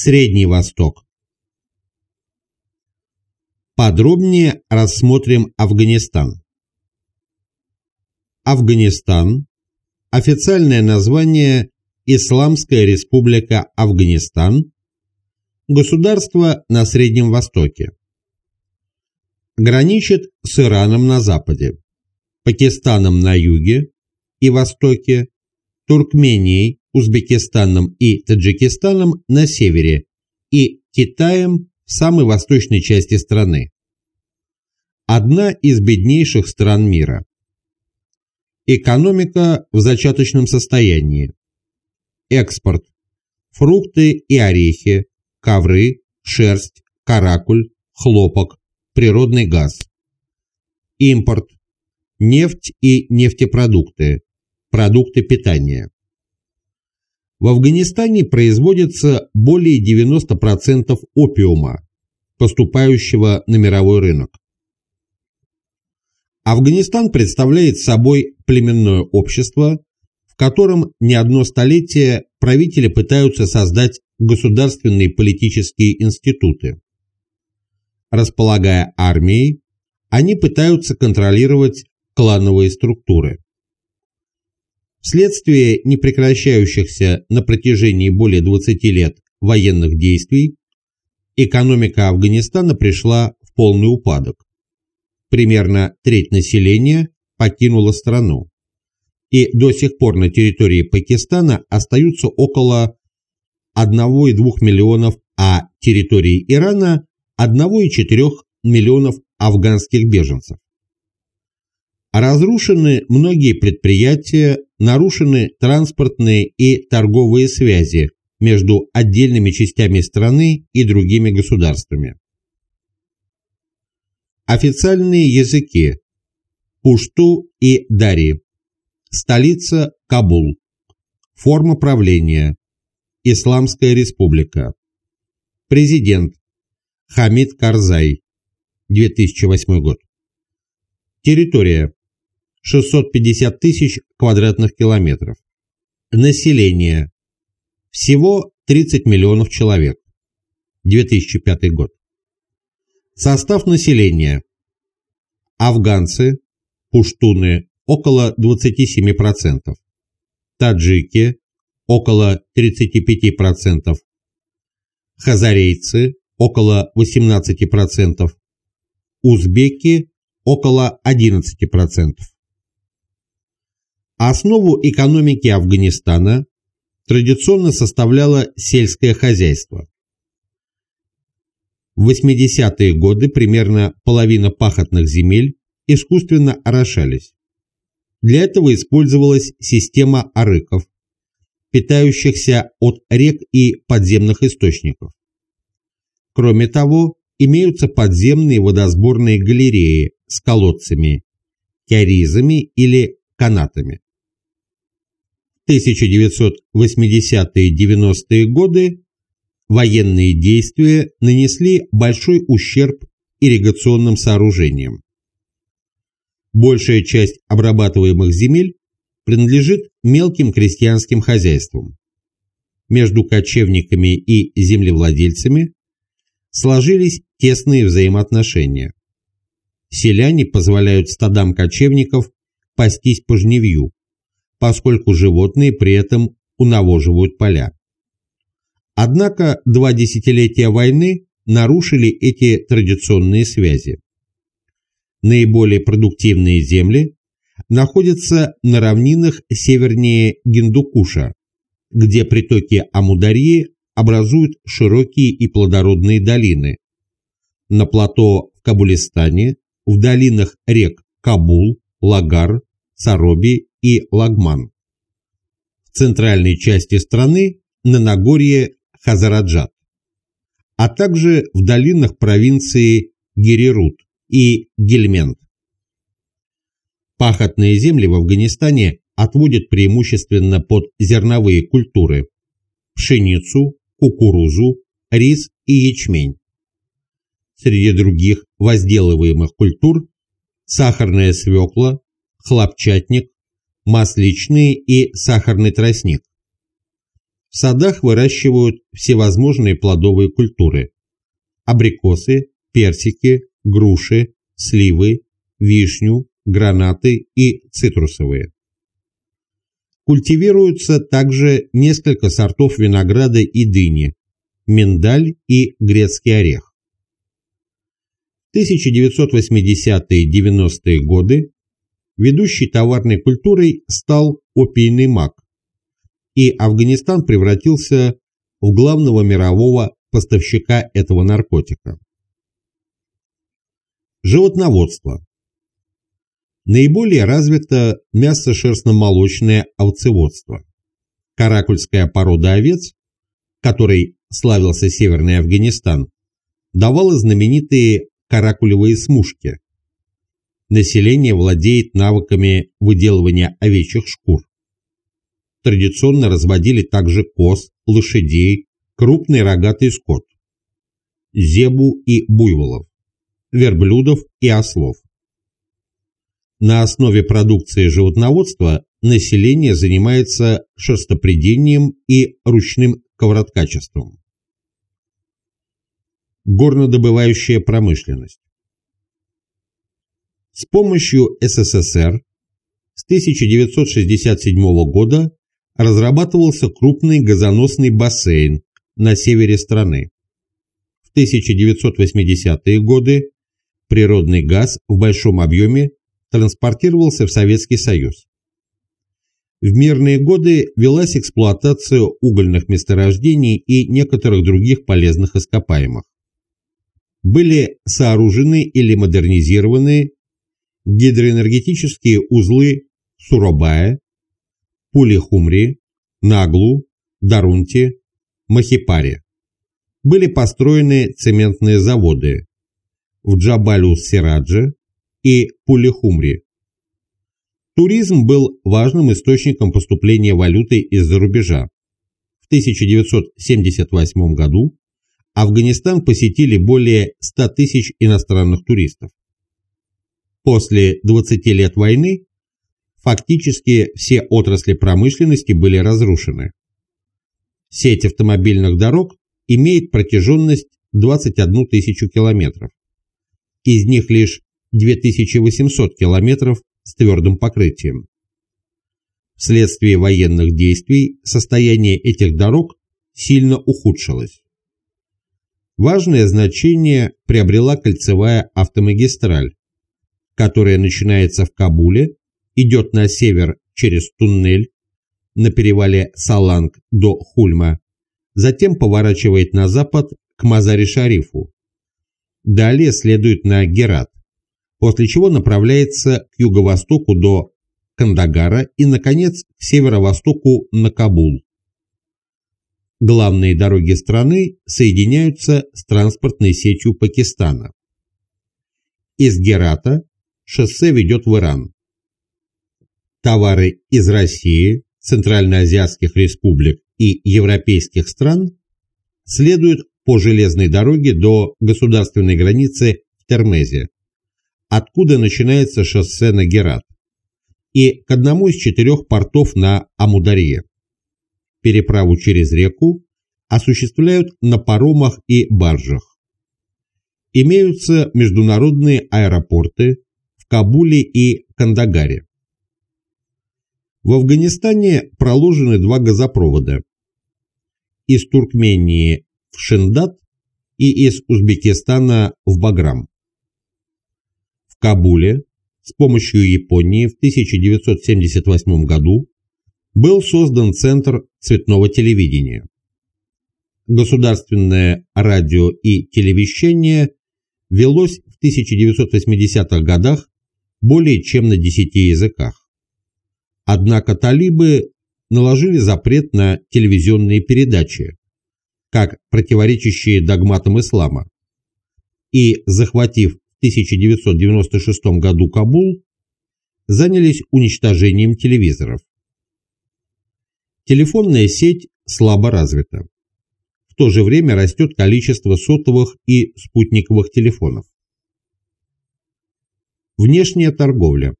Средний Восток. Подробнее рассмотрим Афганистан. Афганистан – официальное название Исламская республика Афганистан, государство на Среднем Востоке. Граничит с Ираном на западе, Пакистаном на юге и востоке, Туркменией, Узбекистаном и Таджикистаном на севере и Китаем в самой восточной части страны. Одна из беднейших стран мира. Экономика в зачаточном состоянии. Экспорт. Фрукты и орехи, ковры, шерсть, каракуль, хлопок, природный газ. Импорт. Нефть и нефтепродукты, продукты питания. В Афганистане производится более 90% опиума, поступающего на мировой рынок. Афганистан представляет собой племенное общество, в котором не одно столетие правители пытаются создать государственные политические институты. Располагая армией, они пытаются контролировать клановые структуры. Вследствие непрекращающихся на протяжении более 20 лет военных действий, экономика Афганистана пришла в полный упадок. Примерно треть населения покинула страну, и до сих пор на территории Пакистана остаются около 1,2 миллионов, а территории Ирана 1,4 миллионов афганских беженцев. Разрушены многие предприятия, нарушены транспортные и торговые связи между отдельными частями страны и другими государствами. Официальные языки Пушту и Дари. Столица Кабул. Форма правления. Исламская республика. Президент Хамид Карзай. 2008 год. Территория 650 тысяч квадратных километров. Население. Всего 30 миллионов человек. 2005 год. Состав населения. Афганцы, пуштуны около 27%, таджики около 35%, хазарейцы около 18%, узбеки около 11%. Основу экономики Афганистана традиционно составляло сельское хозяйство. В 80-е годы примерно половина пахотных земель искусственно орошались. Для этого использовалась система арыков, питающихся от рек и подземных источников. Кроме того, имеются подземные водосборные галереи с колодцами, кяризами или канатами. 1980-90-е годы военные действия нанесли большой ущерб ирригационным сооружениям. Большая часть обрабатываемых земель принадлежит мелким крестьянским хозяйствам. Между кочевниками и землевладельцами сложились тесные взаимоотношения. Селяне позволяют стадам кочевников пастись по жневью, поскольку животные при этом унавоживают поля. Однако два десятилетия войны нарушили эти традиционные связи. Наиболее продуктивные земли находятся на равнинах севернее Гиндукуша, где притоки Амударьи образуют широкие и плодородные долины. На плато в Кабулистане, в долинах рек Кабул, Лагар, Сароби и Лагман. В центральной части страны на Нагорье Хазараджат, а также в долинах провинции Герерут и Гельмент. Пахотные земли в Афганистане отводят преимущественно под зерновые культуры – пшеницу, кукурузу, рис и ячмень. Среди других возделываемых культур – сахарная свекла, хлопчатник, масличный и сахарный тростник. В садах выращивают всевозможные плодовые культуры – абрикосы, персики, груши, сливы, вишню, гранаты и цитрусовые. Культивируются также несколько сортов винограда и дыни, миндаль и грецкий орех. В 1980-90-е годы ведущей товарной культурой стал опийный мак, и Афганистан превратился в главного мирового поставщика этого наркотика. Животноводство. Наиболее развито мясо-шерстно-молочное овцеводство. Каракульская порода овец, которой славился Северный Афганистан, давала знаменитые каракулевые смушки. Население владеет навыками выделывания овечьих шкур. Традиционно разводили также коз, лошадей, крупный рогатый скот, зебу и буйволов, верблюдов и ослов. На основе продукции животноводства население занимается шерстопредением и ручным ковроткачеством. Горнодобывающая промышленность. С помощью СССР с 1967 года разрабатывался крупный газоносный бассейн на севере страны. В 1980-е годы природный газ в большом объеме транспортировался в Советский Союз. В мирные годы велась эксплуатация угольных месторождений и некоторых других полезных ископаемых. Были сооружены или модернизированы гидроэнергетические узлы Сурабая, Пулихумри, Наглу, Дарунте, Махипаре. Были построены цементные заводы в Джабалю-Сирадже и Пулихумри. Туризм был важным источником поступления валюты из-за рубежа. В 1978 году Афганистан посетили более 100 тысяч иностранных туристов. После 20 лет войны фактически все отрасли промышленности были разрушены. Сеть автомобильных дорог имеет протяженность 21 тысячу километров. Из них лишь 2800 километров с твердым покрытием. Вследствие военных действий состояние этих дорог сильно ухудшилось. Важное значение приобрела кольцевая автомагистраль, которая начинается в Кабуле идет на север через туннель на перевале Саланг до Хульма, затем поворачивает на запад к Мазари-Шарифу. Далее следует на Герат, после чего направляется к юго-востоку до Кандагара и, наконец, к северо-востоку на Кабул. Главные дороги страны соединяются с транспортной сетью Пакистана. Из Герата шоссе ведет в Иран товары из России, Центральноазиатских республик и европейских стран следуют по железной дороге до государственной границы в Термезе, откуда начинается шоссе на Герат, и к одному из четырех портов на Амударье. Переправу через реку осуществляют на паромах и баржах. Имеются международные аэропорты Кабуле и Кандагаре. В Афганистане проложены два газопровода. Из Туркмении в Шиндат и из Узбекистана в Баграм. В Кабуле с помощью Японии в 1978 году был создан Центр цветного телевидения. Государственное радио и телевещание велось в 1980-х годах более чем на 10 языках. Однако талибы наложили запрет на телевизионные передачи, как противоречащие догматам ислама, и, захватив в 1996 году Кабул, занялись уничтожением телевизоров. Телефонная сеть слабо развита. В то же время растет количество сотовых и спутниковых телефонов. Внешняя торговля.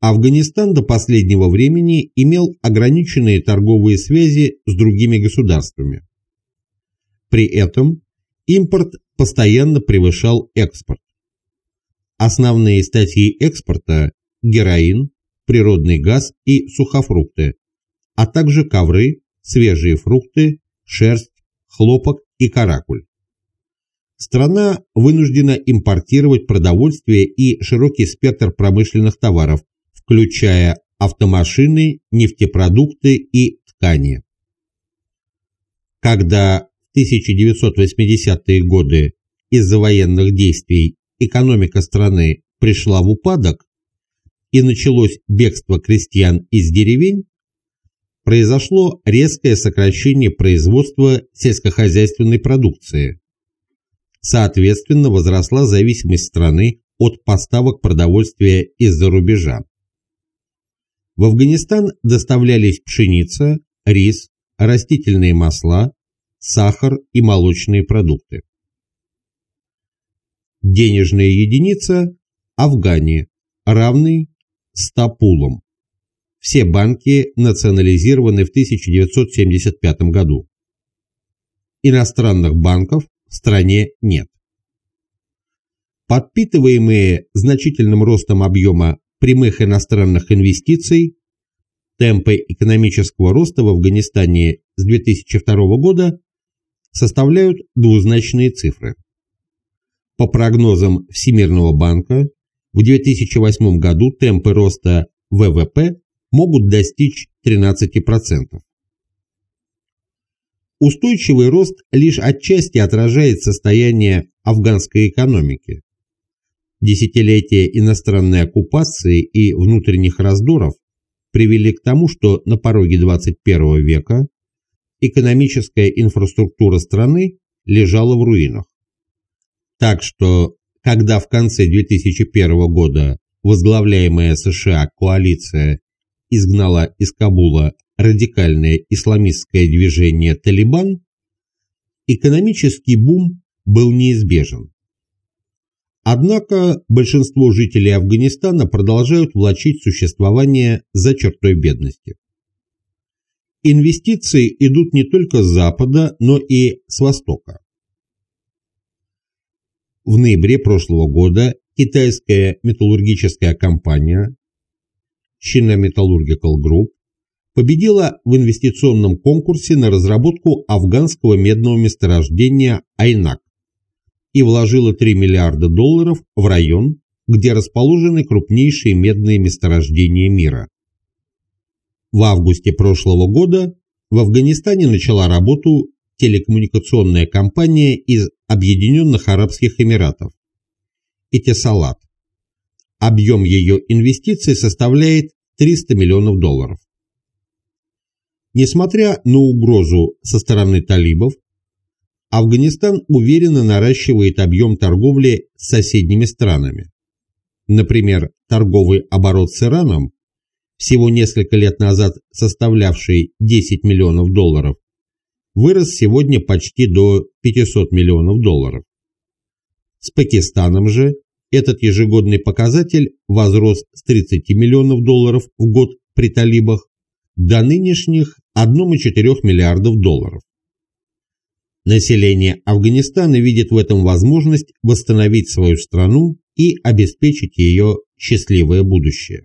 Афганистан до последнего времени имел ограниченные торговые связи с другими государствами. При этом импорт постоянно превышал экспорт. Основные статьи экспорта – героин, природный газ и сухофрукты, а также ковры, свежие фрукты, шерсть, хлопок и каракуль. Страна вынуждена импортировать продовольствие и широкий спектр промышленных товаров, включая автомашины, нефтепродукты и ткани. Когда в 1980-е годы из-за военных действий экономика страны пришла в упадок и началось бегство крестьян из деревень, произошло резкое сокращение производства сельскохозяйственной продукции. Соответственно, возросла зависимость страны от поставок продовольствия из-за рубежа. В Афганистан доставлялись пшеница, рис, растительные масла, сахар и молочные продукты. Денежная единица – Афгане, равный 100 пулам. Все банки национализированы в 1975 году. Иностранных банков стране нет. Подпитываемые значительным ростом объема прямых иностранных инвестиций, темпы экономического роста в Афганистане с 2002 года составляют двузначные цифры. По прогнозам Всемирного банка, в 2008 году темпы роста ВВП могут достичь 13%. Устойчивый рост лишь отчасти отражает состояние афганской экономики. Десятилетия иностранной оккупации и внутренних раздоров привели к тому, что на пороге 21 века экономическая инфраструктура страны лежала в руинах. Так что, когда в конце 2001 года возглавляемая США коалиция изгнала из Кабула радикальное исламистское движение «Талибан», экономический бум был неизбежен. Однако большинство жителей Афганистана продолжают влачить существование за чертой бедности. Инвестиции идут не только с запада, но и с востока. В ноябре прошлого года китайская металлургическая компания China Metallurgical Group победила в инвестиционном конкурсе на разработку афганского медного месторождения Айнак и вложила 3 миллиарда долларов в район, где расположены крупнейшие медные месторождения мира. В августе прошлого года в Афганистане начала работу телекоммуникационная компания из Объединенных Арабских Эмиратов Этисалат. Объем ее инвестиций составляет 300 миллионов долларов. Несмотря на угрозу со стороны талибов, Афганистан уверенно наращивает объем торговли с соседними странами. Например, торговый оборот с Ираном, всего несколько лет назад составлявший 10 миллионов долларов, вырос сегодня почти до 500 миллионов долларов. С Пакистаном же этот ежегодный показатель возрос с 30 миллионов долларов в год при талибах до нынешних 1,4 миллиардов долларов. Население Афганистана видит в этом возможность восстановить свою страну и обеспечить ее счастливое будущее.